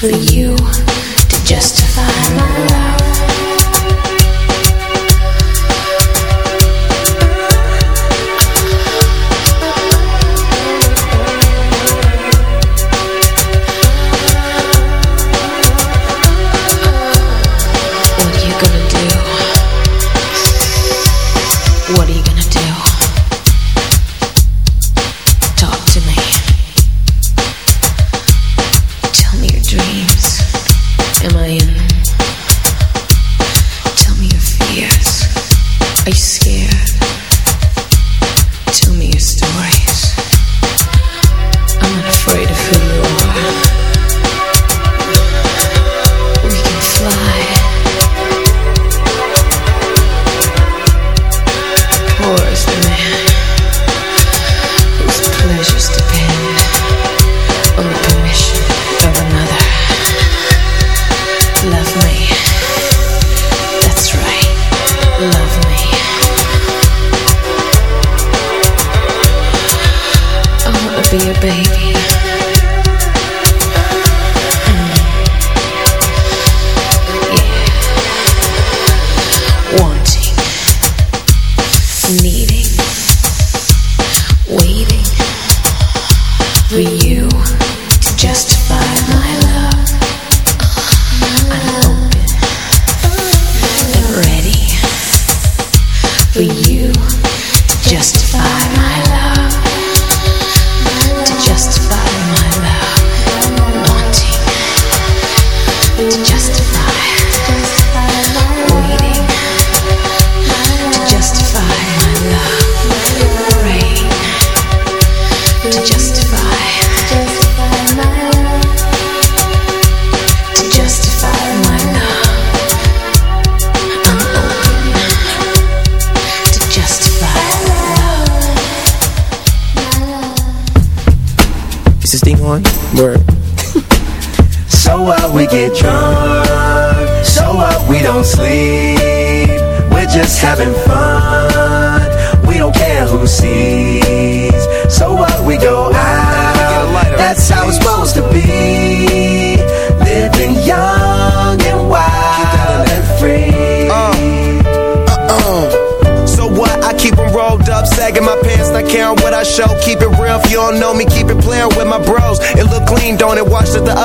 for you to justify my love.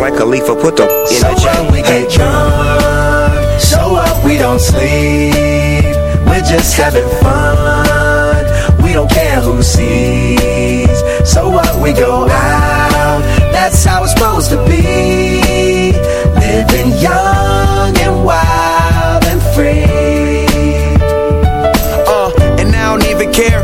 like a leaf, put the in so a chain. we get drunk, so up, we don't sleep. We're just having fun. We don't care who sees so what we go out, that's how it's supposed to be. Living young and wild and free. Uh, and I don't even care.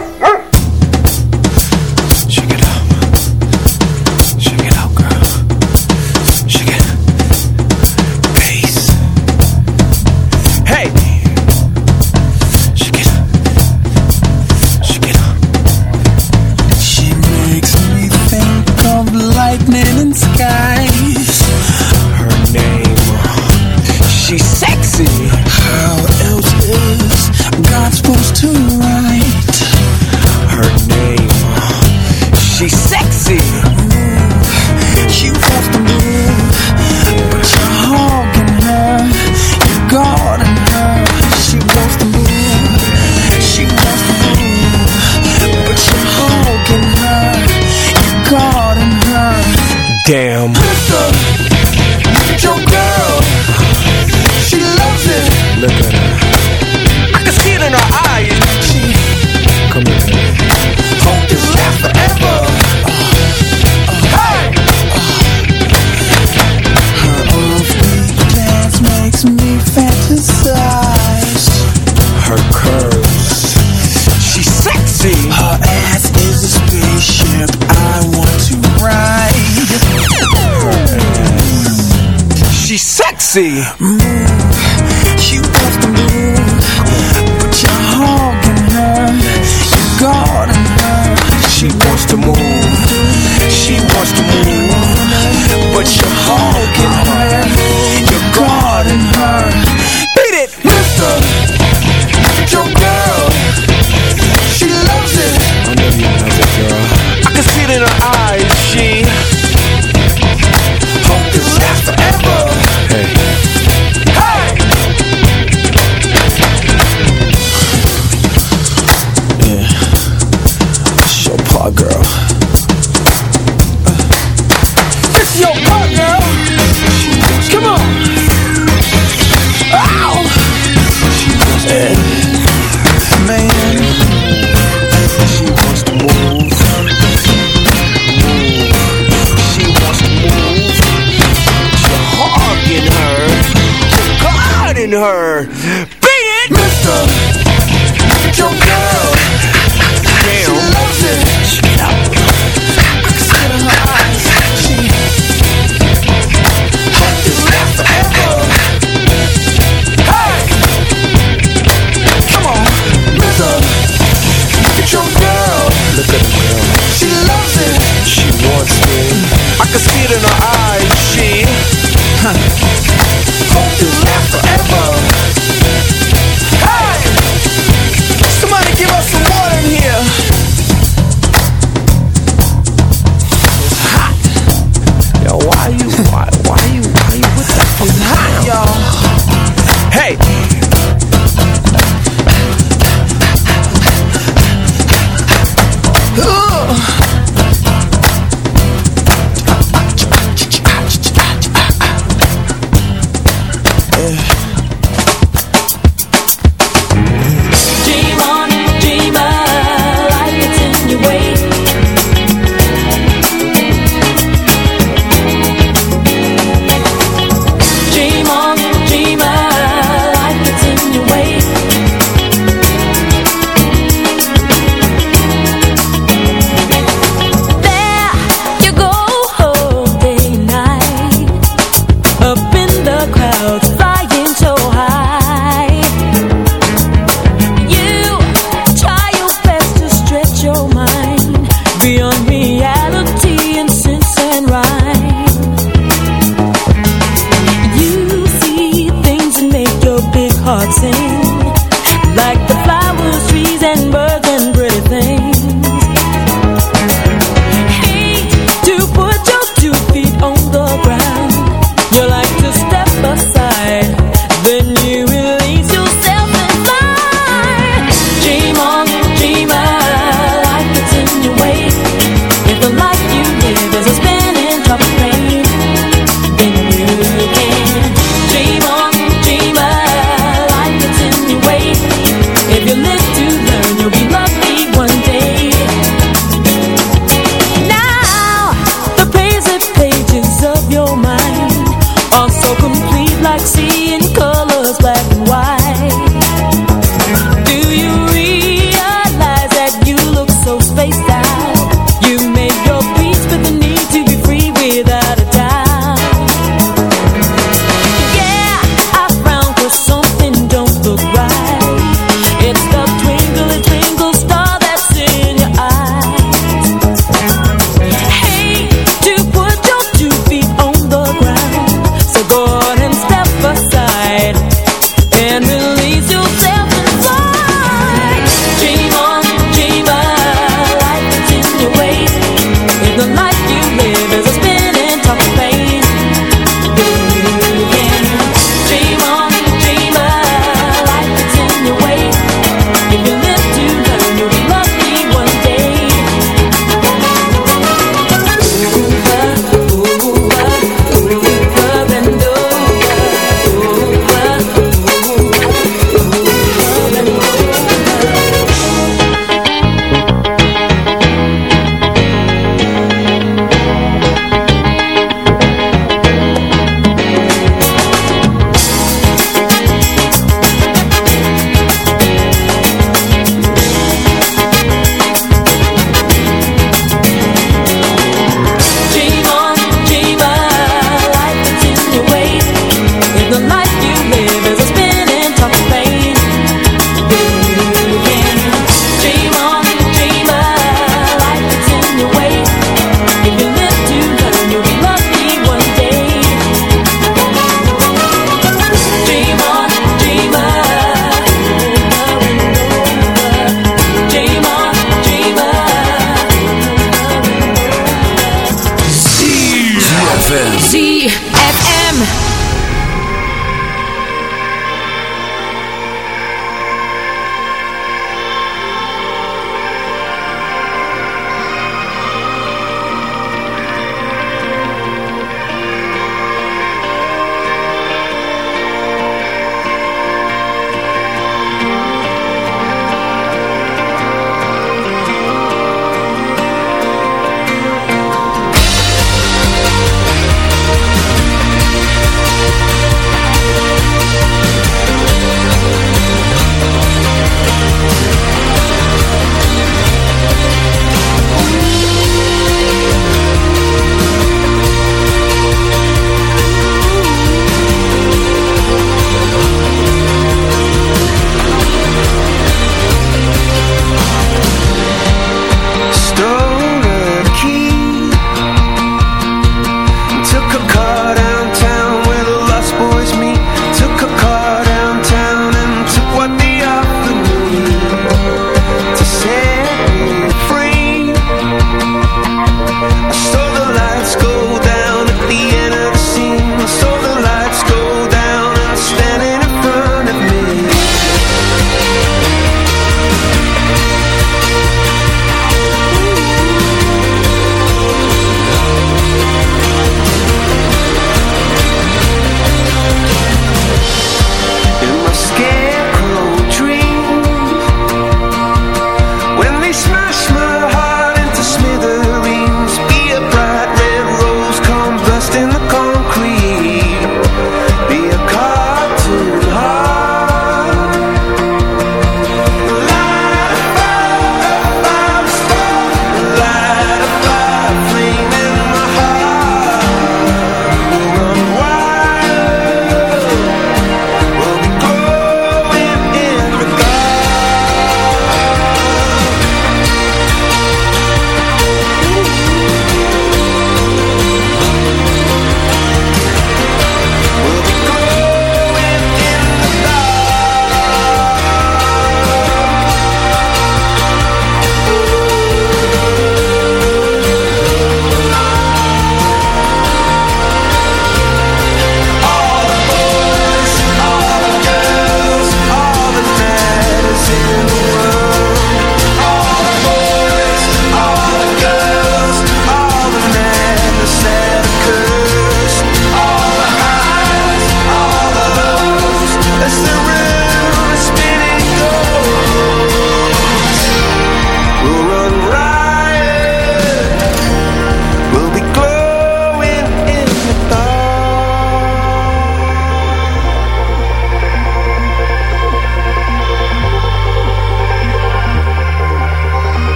see.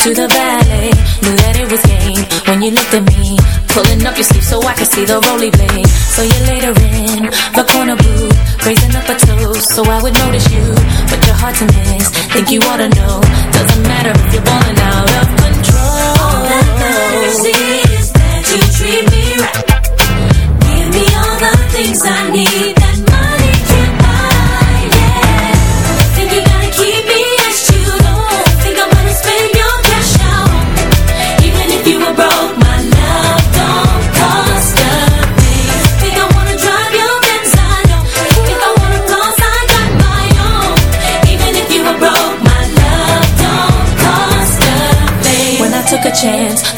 To the ballet. Knew that it was game when you looked at me. Pulling up your sleeve so I could see the roly blade. So you later in the corner booth, raising up a toast so I would notice you. But you're hard to miss, think you ought to know. Doesn't matter if you're balling